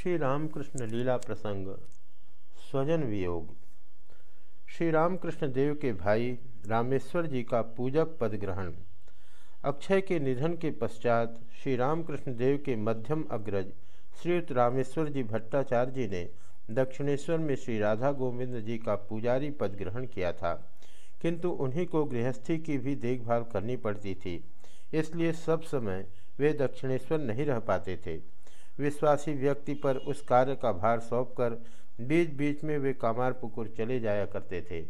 श्री रामकृष्ण लीला प्रसंग, स्वजन वियोग। श्री रामकृष्ण देव के भाई रामेश्वर जी का पूजक पद ग्रहण। अक्षय के निधन के पश्चात श्री रामकृष्ण देव के मध्यम अग्रज श्रीयुक्त रामेश्वर जी भट्टाचार्य जी ने दक्षिणेश्वर में श्री राधा गोविंद जी का पुजारी पद ग्रहण किया था, किंतु उन्हीं को गृहस्थी की भी देखभाल करनी पड़ती थी, इसलिए सब समय वे दक्षिणेश्वर नहीं रह पाते थे। विश्वासी व्यक्ति पर उस कार्य का भार सौंप कर बीच बीच में वे कामारपुकुर चले जाया करते थे।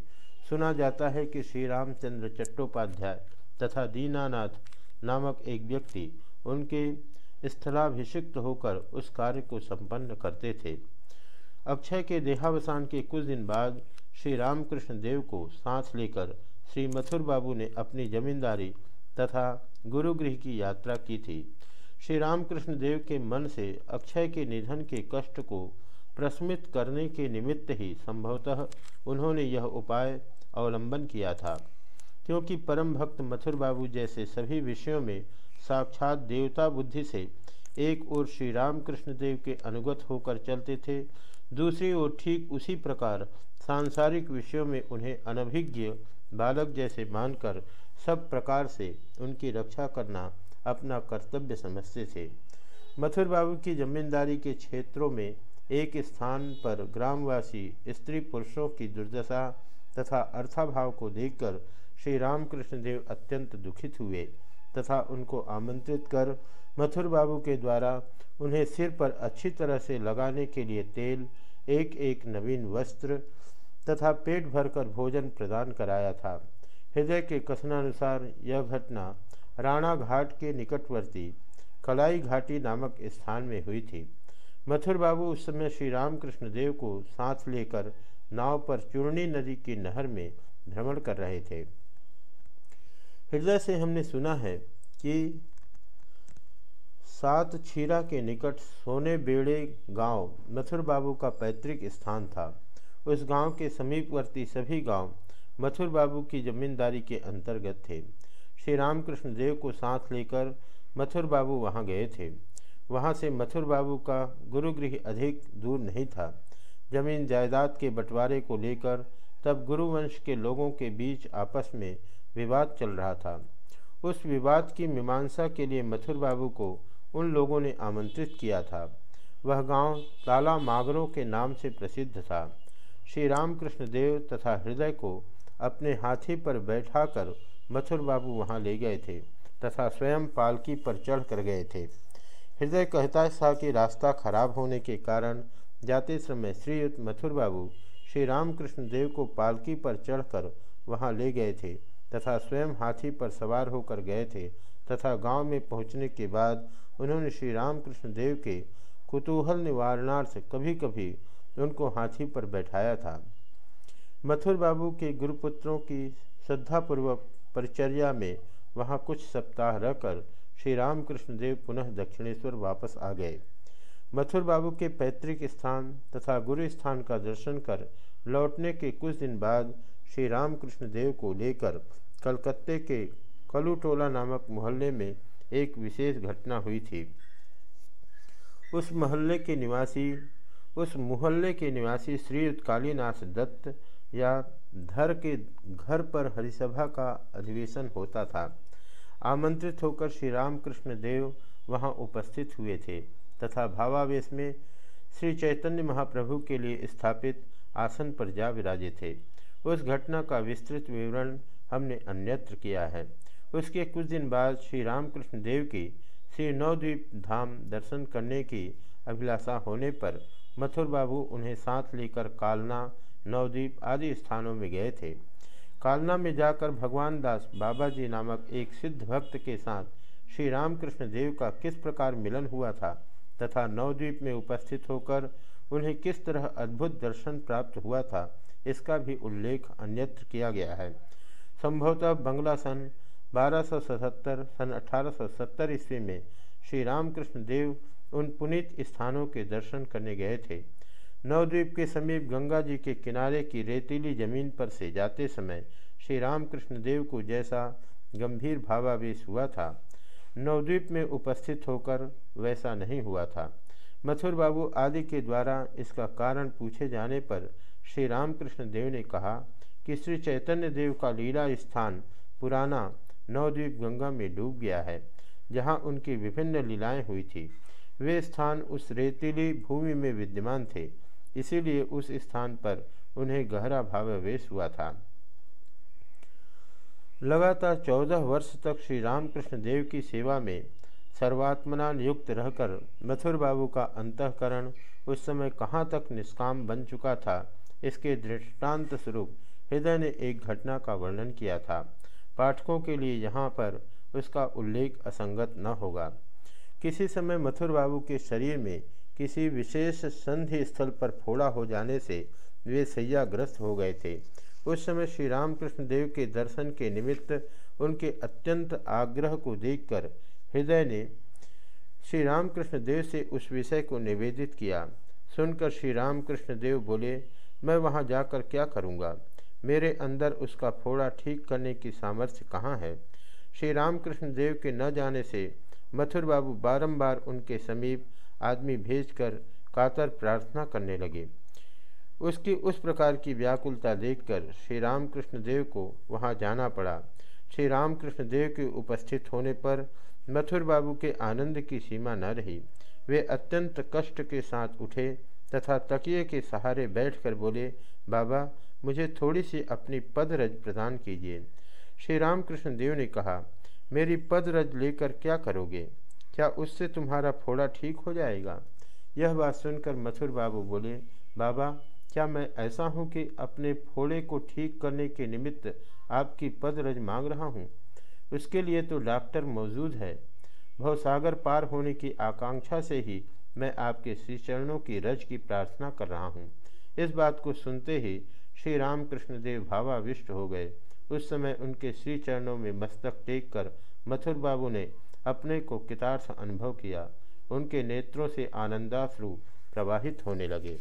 सुना जाता है कि श्री रामचंद्र चट्टोपाध्याय तथा दीनानाथ नामक एक व्यक्ति उनके स्थलाभिषिक्त होकर उस कार्य को संपन्न करते थे। अक्षय के देहावसान के कुछ दिन बाद श्री रामकृष्ण देव को सांस लेकर श्री मथुर बाबू ने अपनी जमींदारी तथा गुरुगृह की यात्रा की थी। श्री रामकृष्ण देव के मन से अक्षय के निधन के कष्ट को प्रस्मित करने के निमित्त ही संभवतः उन्होंने यह उपाय अवलंबन किया था। क्योंकि परम भक्त मथुर बाबू जैसे सभी विषयों में साक्षात देवता बुद्धि से एक ओर श्री रामकृष्ण देव के अनुगत होकर चलते थे, दूसरी ओर ठीक उसी प्रकार सांसारिक विषयों में उन्हें अनभिज्ञ बालक जैसे मानकर सब प्रकार से उनकी रक्षा करना अपना कर्तव्य समझते थे। मथुर बाबू की जमींदारी के क्षेत्रों में एक स्थान पर ग्रामवासी स्त्री पुरुषों की दुर्दशा तथा अर्थाभाव को देखकर श्री रामकृष्ण देव अत्यंत दुखित हुए तथा उनको आमंत्रित कर मथुर बाबू के द्वारा उन्हें सिर पर अच्छी तरह से लगाने के लिए तेल एक एक नवीन वस्त्र तथा पेट भरकर भोजन प्रदान कराया था। हृदय के कथनानुसार यह घटना राणा घाट के निकटवर्ती कलाई घाटी नामक स्थान में हुई थी। मथुर बाबू उस समय श्री रामकृष्ण देव को साथ लेकर नाव पर चूर्णी नदी की नहर में भ्रमण कर रहे थे। हृदय से हमने सुना है कि सात छीरा के निकट सोने बेड़े गाँव मथुर बाबू का पैतृक स्थान था। उस गाँव के समीपवर्ती सभी गाँव मथुर बाबू की जमींदारी के अंतर्गत थे। श्री रामकृष्ण देव को साथ लेकर मथुर बाबू वहाँ गए थे। वहाँ से मथुर बाबू का गुरुगृह अधिक दूर नहीं था। ज़मीन जायदाद के बंटवारे को लेकर तब गुरुवंश के लोगों के बीच आपस में विवाद चल रहा था। उस विवाद की मीमांसा के लिए मथुर बाबू को उन लोगों ने आमंत्रित किया था। वह गाँव ताला मागरों के नाम से प्रसिद्ध था। श्री रामकृष्ण देव तथा हृदय को अपने हाथी पर बैठाकर मथुर बाबू वहाँ ले गए थे तथा स्वयं पालकी पर चढ़ कर गए थे। हृदय कहता था कि रास्ता खराब होने के कारण जाते समय श्रीयुक्त मथुर बाबू श्री रामकृष्ण देव को पालकी पर चढ़कर वहाँ ले गए थे तथा स्वयं हाथी पर सवार होकर गए थे तथा गाँव में पहुँचने के बाद उन्होंने श्री रामकृष्ण देव के कुतूहल निवारणार्थ कभी कभी उनको हाथी पर बैठाया था। मथुर बाबू के गुरुपुत्रों की श्रद्धापूर्वक परिचर्या में वहाँ कुछ सप्ताह रहकर श्री रामकृष्ण देव पुनः दक्षिणेश्वर वापस आ गए। मथुर बाबू के पैतृक स्थान तथा गुरु स्थान का दर्शन कर लौटने के कुछ दिन बाद श्री रामकृष्ण देव को लेकर कलकत्ते के कलुटोला नामक मोहल्ले में एक विशेष घटना हुई थी। उस मोहल्ले के निवासी, उस मोहल्ले के निवासी श्रीयुक्त कालीनाथ दत्त या धर के घर पर हरिसभा का अधिवेशन होता था। आमंत्रित होकर श्री रामकृष्ण देव वहाँ उपस्थित हुए थे तथा भावावेश में श्री चैतन्य महाप्रभु के लिए स्थापित आसन पर जा विराजे थे। उस घटना का विस्तृत विवरण हमने अन्यत्र किया है। उसके कुछ दिन बाद श्री रामकृष्ण देव की श्री नवद्वीप धाम दर्शन करने की अभिलाषा होने पर मथुर बाबू उन्हें साथ लेकर कालना नवद्वीप आदि स्थानों में गए थे। कालना में जाकर भगवान दास बाबा जी नामक एक सिद्ध भक्त के साथ श्री रामकृष्ण देव का किस प्रकार मिलन हुआ था तथा नवद्वीप में उपस्थित होकर उन्हें किस तरह अद्भुत दर्शन प्राप्त हुआ था, इसका भी उल्लेख अन्यत्र किया गया है। संभवतः बंगला सन 1277 सन 1870 ईस्वी में श्री रामकृष्ण देव उन पुनीत स्थानों के दर्शन करने गए थे। नवद्वीप के समीप गंगा जी के किनारे की रेतीली ज़मीन पर से जाते समय श्री रामकृष्ण देव को जैसा गंभीर भावावेश हुआ था, नवद्वीप में उपस्थित होकर वैसा नहीं हुआ था। मथुर बाबू आदि के द्वारा इसका कारण पूछे जाने पर श्री रामकृष्ण देव ने कहा कि श्री चैतन्य देव का लीला स्थान पुराना नवद्वीप गंगा में डूब गया है, जहाँ उनकी विभिन्न लीलाएँ हुई थी। वे स्थान उस रेतीली भूमि में विद्यमान थे इसीलिए उस स्थान पर उन्हें गहरा भावावेश हुआ था। लगातार चौदह वर्ष तक श्री रामकृष्ण देव की सेवा में सर्वात्मना युक्त रहकर मथुर बाबू का अंतकरण उस समय कहाँ तक निष्काम बन चुका था, इसके दृष्टांत स्वरूप हृदय ने एक घटना का वर्णन किया था। पाठकों के लिए यहाँ पर उसका उल्लेख असंगत न होगा। किसी समय मथुर बाबू के शरीर में किसी विशेष संधि स्थल पर फोड़ा हो जाने से वे सैयाग्रस्त हो गए थे। उस समय श्री रामकृष्ण देव के दर्शन के निमित्त उनके अत्यंत आग्रह को देखकर हृदय ने श्री रामकृष्ण देव से उस विषय को निवेदित किया। सुनकर श्री रामकृष्ण देव बोले, मैं वहाँ जाकर क्या करूँगा? मेरे अंदर उसका फोड़ा ठीक करने की सामर्थ्य कहाँ है? श्री रामकृष्ण देव के न जाने से मथुर बाबू बारंबार उनके समीप आदमी भेजकर कातर प्रार्थना करने लगे। उसकी उस प्रकार की व्याकुलता देखकर श्री रामकृष्ण देव को वहाँ जाना पड़ा। श्री रामकृष्ण देव के उपस्थित होने पर मथुर बाबू के आनंद की सीमा न रही। वे अत्यंत कष्ट के साथ उठे तथा तकिए के सहारे बैठकर बोले, बाबा, मुझे थोड़ी सी अपनी पदरज प्रदान कीजिए। श्री रामकृष्ण देव ने कहा, मेरी पदरज लेकर क्या करोगे? क्या उससे तुम्हारा फोड़ा ठीक हो जाएगा? यह बात सुनकर मथुर बाबू बोले, बाबा, क्या मैं ऐसा हूँ कि अपने फोड़े को ठीक करने के निमित्त आपकी पदरज मांग रहा हूँ? उसके लिए तो डॉक्टर मौजूद है। भवसागर पार होने की आकांक्षा से ही मैं आपके श्री चरणों की रज की प्रार्थना कर रहा हूँ। इस बात को सुनते ही श्री रामकृष्ण देव भावाविष्ट हो गए। उस समय उनके श्री चरणों में मस्तक टेक कर मथुर बाबू ने अपने को कितार्थ अनुभव किया उनके नेत्रों से आनंदाश्रु प्रवाहित होने लगे।